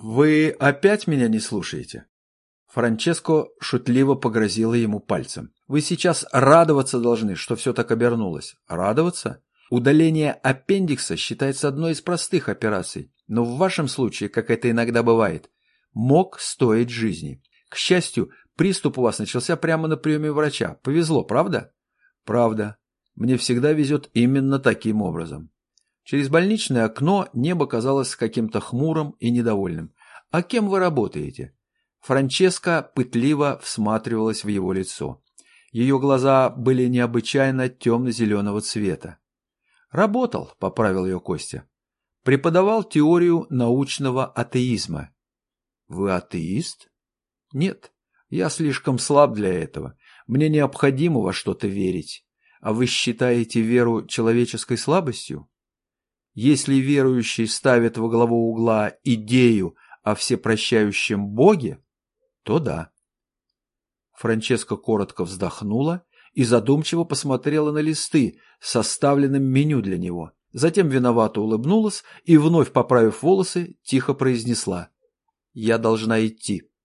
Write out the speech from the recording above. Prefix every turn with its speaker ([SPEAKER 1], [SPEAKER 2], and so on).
[SPEAKER 1] «Вы опять меня не слушаете?» Франческо шутливо погрозила ему пальцем. «Вы сейчас радоваться должны, что все так обернулось. Радоваться? Удаление аппендикса считается одной из простых операций, но в вашем случае, как это иногда бывает, мог стоить жизни. К счастью, приступ у вас начался прямо на приеме врача. Повезло, правда? Правда. Мне всегда везет именно таким образом. Через больничное окно небо казалось каким-то хмурым и недовольным. «А кем вы работаете?» Франческа пытливо всматривалась в его лицо. Ее глаза были необычайно темно-зеленого цвета. «Работал», — поправил ее Костя. «Преподавал теорию научного атеизма». «Вы атеист?» «Нет, я слишком слаб для этого. Мне необходимо во что-то верить. А вы считаете веру человеческой слабостью? Если верующий ставит во главу угла идею о всепрощающем Боге, то да. Франческа коротко вздохнула и задумчиво посмотрела на листы составленным меню для него. Затем виновато улыбнулась и, вновь поправив волосы, тихо произнесла. «Я должна идти».